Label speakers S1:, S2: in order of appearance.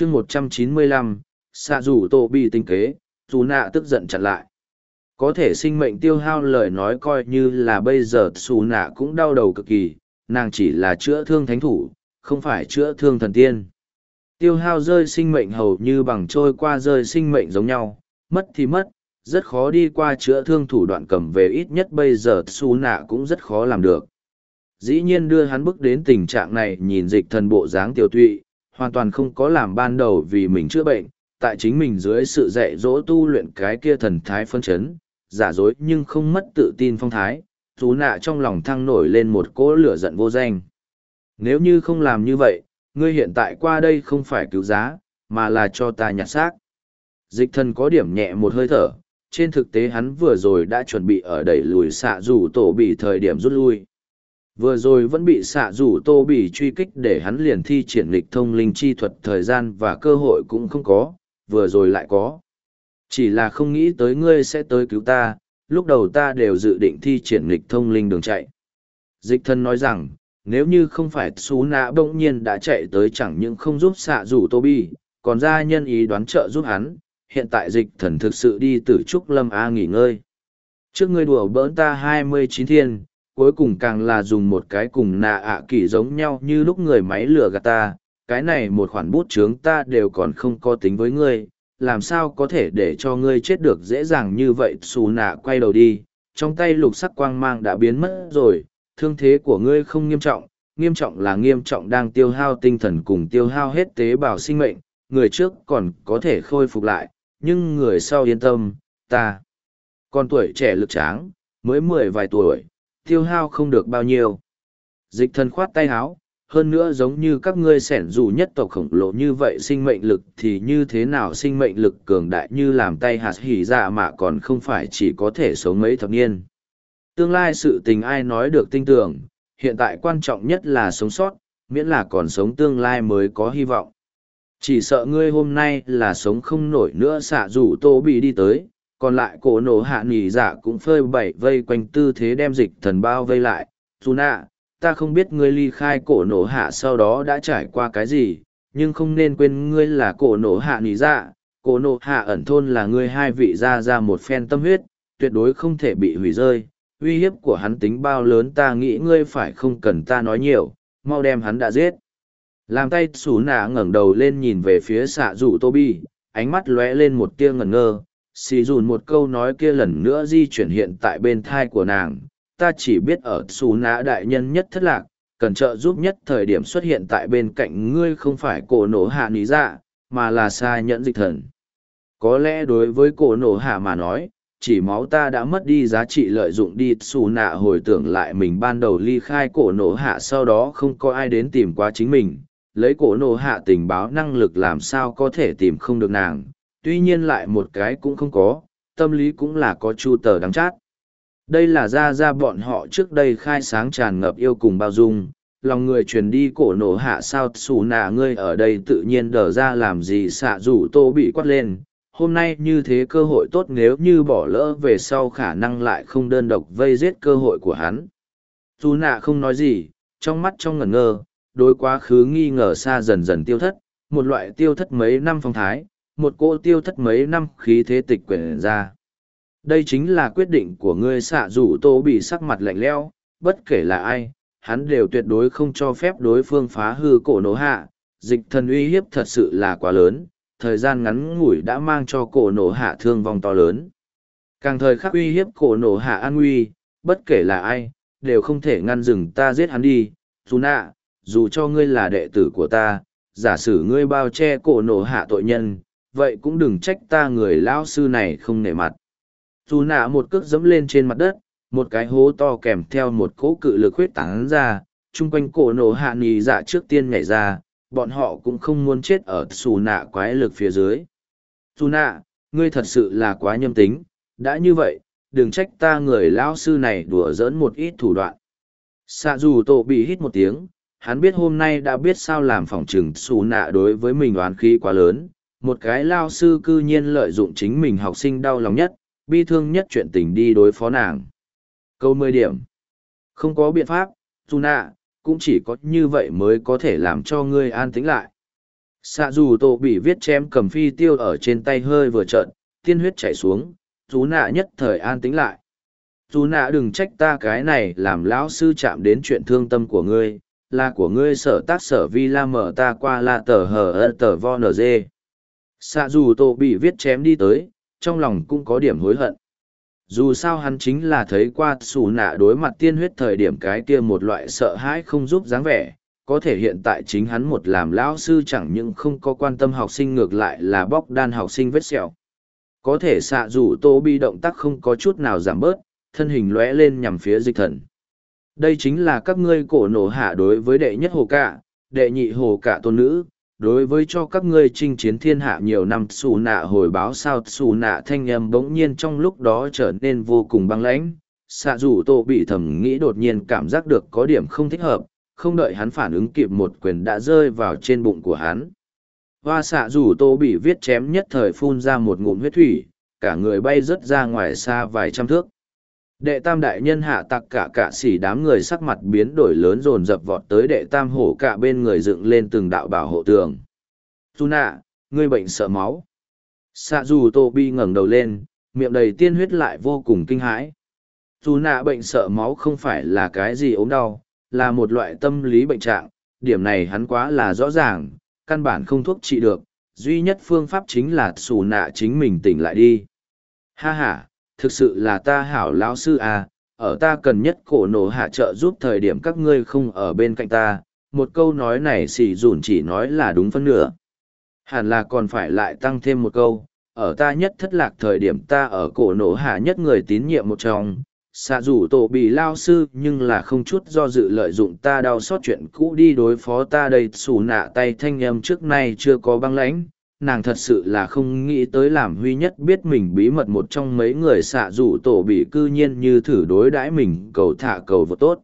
S1: chương một trăm chín mươi lăm, xạ rủ tổ bị tinh kế, dù nạ tức giận chặn lại. Có thể sinh mệnh tiêu hao lời nói coi như là bây giờ xù nạ cũng đau đầu cực kỳ, nàng chỉ là chữa thương thánh thủ, không phải chữa thương thần tiên. Tiêu hao rơi sinh mệnh hầu như bằng trôi qua rơi sinh mệnh giống nhau, mất thì mất, rất khó đi qua chữa thương thủ đoạn cầm về ít nhất bây giờ xù nạ cũng rất khó làm được. Dĩ nhiên đưa hắn bước đến tình trạng này, nhìn dịch thần bộ dáng tiêu tụy hoàn toàn không có làm ban đầu vì mình chữa bệnh, tại chính mình dưới sự dạy dỗ tu luyện cái kia thần thái phân chấn, giả dối nhưng không mất tự tin phong thái chú nạ trong lòng thăng nổi lên một cỗ lửa giận vô danh. Nếu như không làm như vậy, ngươi hiện tại qua đây không phải cứu giá, mà là cho ta nhặt xác. Dịch thần có điểm nhẹ một hơi thở, trên thực tế hắn vừa rồi đã chuẩn bị ở đẩy lùi xạ rủ tổ bị thời điểm rút lui vừa rồi vẫn bị xạ rủ tô bị truy kích để hắn liền thi triển lịch thông linh chi thuật thời gian và cơ hội cũng không có, vừa rồi lại có. Chỉ là không nghĩ tới ngươi sẽ tới cứu ta, lúc đầu ta đều dự định thi triển lịch thông linh đường chạy. Dịch thân nói rằng, nếu như không phải xú nạ bỗng nhiên đã chạy tới chẳng những không giúp xạ rủ tô bi còn ra nhân ý đoán trợ giúp hắn, hiện tại dịch thần thực sự đi từ trúc lâm a nghỉ ngơi. Trước ngươi đùa bỡn ta hai mươi chín thiên cuối cùng càng là dùng một cái cùng nạ ạ à kỳ giống nhau như lúc người máy lửa gạt ta, cái này một khoản bút chướng ta đều còn không có tính với ngươi, làm sao có thể để cho ngươi chết được dễ dàng như vậy, xù nạ quay đầu đi, trong tay lục sắc quang mang đã biến mất rồi, thương thế của ngươi không nghiêm trọng nghiêm trọng là nghiêm trọng đang tiêu hao tinh thần cùng tiêu hao hết tế bào sinh mệnh, người trước còn có thể khôi phục lại, nhưng người sau yên tâm, ta còn tuổi trẻ lực tráng, mới mười vài tuổi tiêu hao không được bao nhiêu. Dịch thần khoát tay háo, hơn nữa giống như các ngươi sẻn dù nhất tộc khổng lồ như vậy sinh mệnh lực thì như thế nào sinh mệnh lực cường đại như làm tay hạt hỉ dạ mà còn không phải chỉ có thể sống mấy thập niên. Tương lai sự tình ai nói được tin tưởng, hiện tại quan trọng nhất là sống sót, miễn là còn sống tương lai mới có hy vọng. Chỉ sợ ngươi hôm nay là sống không nổi nữa xạ rủ tô bị đi tới, còn lại cổ nổ hạ nghỉ dạ cũng phơi bẩy vây quanh tư thế đem dịch thần bao vây lại. Dù nạ, ta không biết ngươi ly khai cổ nổ hạ sau đó đã trải qua cái gì, nhưng không nên quên ngươi là cổ nổ hạ nghỉ dạ. Cổ nổ hạ ẩn thôn là ngươi hai vị ra ra một phen tâm huyết, tuyệt đối không thể bị hủy rơi. Uy hiếp của hắn tính bao lớn ta nghĩ ngươi phải không cần ta nói nhiều, mau đem hắn đã giết. Làm tay xù nạ ngẩng đầu lên nhìn về phía xạ rủ tô bi ánh mắt lóe lên một tia ngẩn ngơ xì dùn một câu nói kia lần nữa di chuyển hiện tại bên thai của nàng. Ta chỉ biết ở xù nã đại nhân nhất thất lạc, cần trợ giúp nhất thời điểm xuất hiện tại bên cạnh ngươi không phải cổ nổ hạ lý dạ mà là xa nhẫn dịch thần. Có lẽ đối với cổ nổ hạ mà nói, chỉ máu ta đã mất đi giá trị lợi dụng đi xù nạ hồi tưởng lại mình ban đầu ly khai cổ nổ hạ sau đó không có ai đến tìm qua chính mình. Lấy cổ nổ hạ tình báo năng lực làm sao có thể tìm không được nàng tuy nhiên lại một cái cũng không có, tâm lý cũng là có chu tờ đáng chát. Đây là ra ra bọn họ trước đây khai sáng tràn ngập yêu cùng bao dung, lòng người truyền đi cổ nổ hạ sao xù nạ ngươi ở đây tự nhiên đờ ra làm gì xạ rủ tô bị quát lên. Hôm nay như thế cơ hội tốt nếu như bỏ lỡ về sau khả năng lại không đơn độc vây giết cơ hội của hắn. Dù nạ không nói gì, trong mắt trong ngẩn ngơ, đối quá khứ nghi ngờ xa dần dần tiêu thất, một loại tiêu thất mấy năm phong thái, một cô tiêu thất mấy năm khí thế tịch quyển ra. Đây chính là quyết định của ngươi xạ rủ tô bị sắc mặt lạnh leo, bất kể là ai, hắn đều tuyệt đối không cho phép đối phương phá hư cổ nổ hạ, dịch thần uy hiếp thật sự là quá lớn, thời gian ngắn ngủi đã mang cho cổ nổ hạ thương vong to lớn. Càng thời khắc uy hiếp cổ nổ hạ an nguy, bất kể là ai, đều không thể ngăn dừng ta giết hắn đi, dù nạ, dù cho ngươi là đệ tử của ta, giả sử ngươi bao che cổ nổ hạ tội nhân, vậy cũng đừng trách ta người lão sư này không nể mặt. Dù nạ một cước dẫm lên trên mặt đất, một cái hố to kèm theo một cỗ cự lực huyết tán ra, chung quanh cổ nổ hạ nì dạ trước tiên nhảy ra, bọn họ cũng không muốn chết ở xù nạ quái lực phía dưới. Dù nạ, ngươi thật sự là quá nhâm tính, đã như vậy, đừng trách ta người lão sư này đùa giỡn một ít thủ đoạn. Xạ dù tổ bị hít một tiếng, hắn biết hôm nay đã biết sao làm phòng trừng xù nạ đối với mình oán khí quá lớn, một cái lao sư cư nhiên lợi dụng chính mình học sinh đau lòng nhất, bi thương nhất chuyện tình đi đối phó nàng. Câu mười điểm. Không có biện pháp, Tuna, cũng chỉ có như vậy mới có thể làm cho ngươi an tĩnh lại. xạ dù tổ bị viết chém cầm phi tiêu ở trên tay hơi vừa trợn tiên huyết chảy xuống chú nạ nhất thời an tĩnh lại chú nạ đừng trách ta cái này làm lão sư chạm đến chuyện thương tâm của ngươi là của ngươi sở tác sở vi la mở ta qua là tờ hờ ơ tờ vo nờ dê xạ dù tổ bị viết chém đi tới trong lòng cũng có điểm hối hận. Dù sao hắn chính là thấy qua xù nạ đối mặt tiên huyết thời điểm cái kia một loại sợ hãi không giúp dáng vẻ có thể hiện tại chính hắn một làm lão sư chẳng những không có quan tâm học sinh ngược lại là bóc đan học sinh vết sẹo. Có thể xạ dù tô bi động tác không có chút nào giảm bớt thân hình lóe lên nhằm phía dịch thần. Đây chính là các ngươi cổ nổ hạ đối với đệ nhất hồ cả, đệ nhị hồ cả tôn nữ đối với cho các ngươi chinh chiến thiên hạ nhiều năm xù nạ hồi báo sao xù nạ thanh âm bỗng nhiên trong lúc đó trở nên vô cùng băng lãnh. Xạ dù tô bị thầm nghĩ đột nhiên cảm giác được có điểm không thích hợp, không đợi hắn phản ứng kịp một quyền đã rơi vào trên bụng của hắn. Hoa xạ dù tô bị viết chém nhất thời phun ra một ngụm huyết thủy, cả người bay rớt ra ngoài xa vài trăm thước đệ tam đại nhân hạ tặc cả cả xỉ đám người sắc mặt biến đổi lớn dồn dập vọt tới đệ tam hổ cả bên người dựng lên từng đạo bảo hộ tường. Tu nạ ngươi bệnh sợ máu. Sạ dù tô bi ngẩng đầu lên, miệng đầy tiên huyết lại vô cùng kinh hãi. Tu nạ bệnh sợ máu không phải là cái gì ốm đau, là một loại tâm lý bệnh trạng. Điểm này hắn quá là rõ ràng, căn bản không thuốc trị được. Duy nhất phương pháp chính là xù nạ chính mình tỉnh lại đi. Ha ha thực sự là ta hảo lão sư à, ở ta cần nhất cổ nổ hạ trợ giúp thời điểm các ngươi không ở bên cạnh ta, một câu nói này xì dùn chỉ nói là đúng phân nửa. Hẳn là còn phải lại tăng thêm một câu, ở ta nhất thất lạc thời điểm ta ở cổ nổ hạ nhất người tín nhiệm một trong, xạ dù tổ bị lao sư nhưng là không chút do dự lợi dụng ta đau xót chuyện cũ đi đối phó ta đây xù nạ tay thanh âm trước nay chưa có băng lãnh nàng thật sự là không nghĩ tới làm huy nhất biết mình bí mật một trong mấy người xạ rủ tổ bị cư nhiên như thử đối đãi mình, cầu thả cầu vợ tốt.